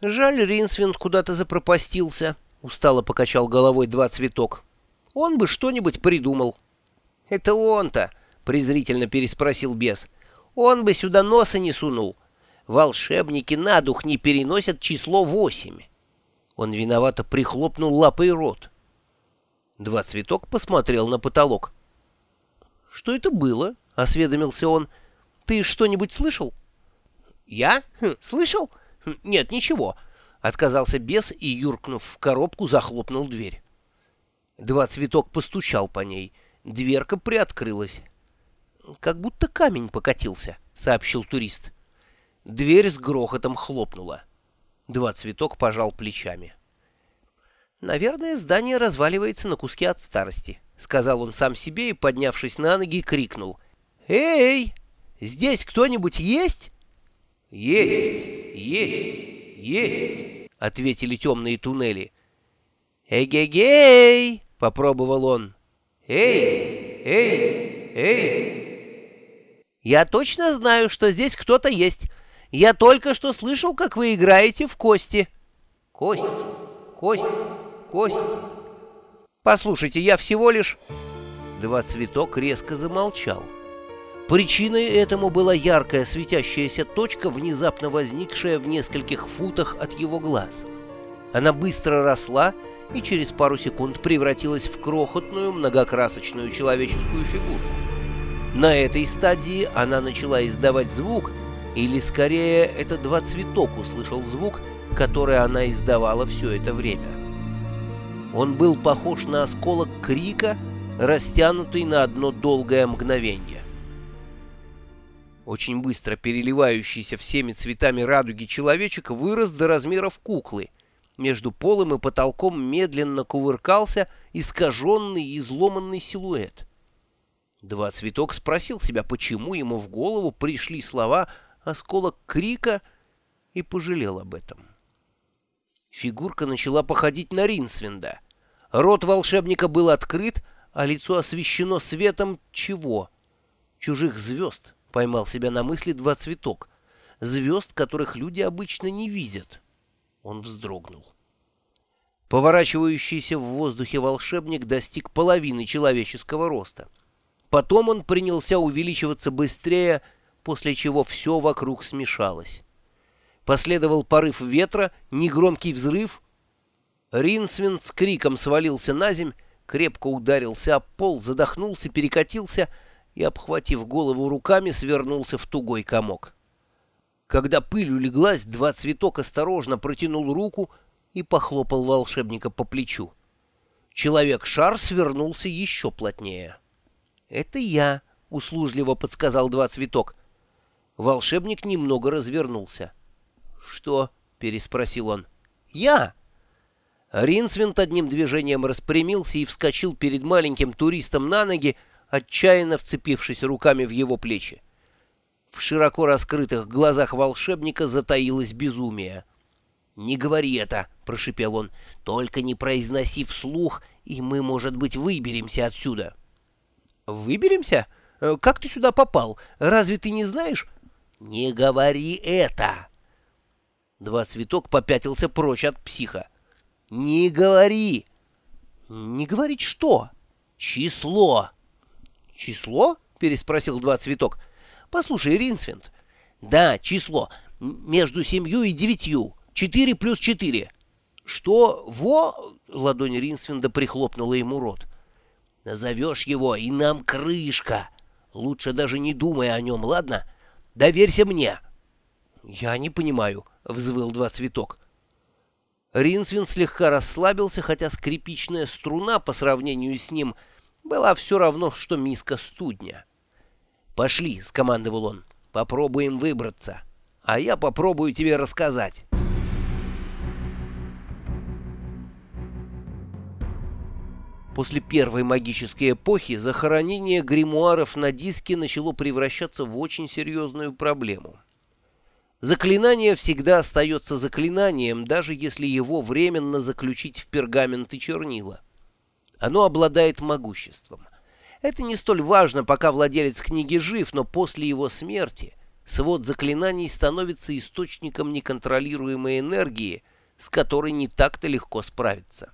Жаль, Ринсвинд куда-то запропастился, — устало покачал головой два цветок. Он бы что-нибудь придумал. — Это он-то, — презрительно переспросил бес. — Он бы сюда носа не сунул. Волшебники на дух не переносят число восемь. Он виновато прихлопнул лапой рот. Два цветок посмотрел на потолок. — Что это было? — осведомился он. — Ты что-нибудь слышал? — Я? Хм, слышал? — «Нет, ничего», — отказался бес и, юркнув в коробку, захлопнул дверь. Два цветок постучал по ней. Дверка приоткрылась. «Как будто камень покатился», — сообщил турист. Дверь с грохотом хлопнула. Два цветок пожал плечами. «Наверное, здание разваливается на куски от старости», — сказал он сам себе и, поднявшись на ноги, крикнул. «Эй, здесь кто-нибудь есть?» «Есть!» «Есть! Есть!» — ответили темные туннели. «Эгегей!» — попробовал он. «Эй! Эй! Эй!» «Я точно знаю, что здесь кто-то есть. Я только что слышал, как вы играете в кости». «Кость! Кость! Кость!» «Послушайте, я всего лишь...» Два цветок резко замолчал. Причиной этому была яркая светящаяся точка, внезапно возникшая в нескольких футах от его глаз. Она быстро росла и через пару секунд превратилась в крохотную многокрасочную человеческую фигуру. На этой стадии она начала издавать звук, или скорее это два цветок услышал звук, который она издавала все это время. Он был похож на осколок крика, растянутый на одно долгое мгновение. Очень быстро переливающийся всеми цветами радуги человечек вырос до размеров куклы. Между полом и потолком медленно кувыркался искаженный и изломанный силуэт. Два цветок спросил себя, почему ему в голову пришли слова «осколок крика» и пожалел об этом. Фигурка начала походить на Ринсвинда. Рот волшебника был открыт, а лицо освещено светом чего? Чужих звезд. — поймал себя на мысли два цветок. Звезд, которых люди обычно не видят. Он вздрогнул. Поворачивающийся в воздухе волшебник достиг половины человеческого роста. Потом он принялся увеличиваться быстрее, после чего все вокруг смешалось. Последовал порыв ветра, негромкий взрыв. Ринсвин с криком свалился на земь, крепко ударился об пол, задохнулся, перекатился — и, обхватив голову руками, свернулся в тугой комок. Когда пыль улеглась, два цветок осторожно протянул руку и похлопал волшебника по плечу. Человек-шар свернулся еще плотнее. «Это я», — услужливо подсказал два цветок. Волшебник немного развернулся. «Что?» — переспросил он. «Я!» Ринсвинд одним движением распрямился и вскочил перед маленьким туристом на ноги, отчаянно вцепившись руками в его плечи. В широко раскрытых глазах волшебника затаилось безумие. «Не говори это!» — прошипел он. «Только не произноси вслух, и мы, может быть, выберемся отсюда». «Выберемся? Э, как ты сюда попал? Разве ты не знаешь?» «Не говори это!» Два цветок попятился прочь от психа. «Не говори!» «Не говорить что?» «Число!» «Число?» — переспросил два цветок. «Послушай, Ринсвинд». «Да, число. Между семью и девятью. Четыре плюс четыре». «Что? Во?» — ладонь Ринсвинда прихлопнула ему рот. «Назовешь его, и нам крышка. Лучше даже не думай о нем, ладно? Доверься мне». «Я не понимаю», — взвыл два цветок. Ринсвин слегка расслабился, хотя скрипичная струна по сравнению с ним — была все равно, что миска студня. «Пошли», — скомандовал он, — «попробуем выбраться, а я попробую тебе рассказать». После первой магической эпохи захоронение гримуаров на диске начало превращаться в очень серьезную проблему. Заклинание всегда остается заклинанием, даже если его временно заключить в пергамент и чернила. Оно обладает могуществом. Это не столь важно, пока владелец книги жив, но после его смерти свод заклинаний становится источником неконтролируемой энергии, с которой не так-то легко справиться.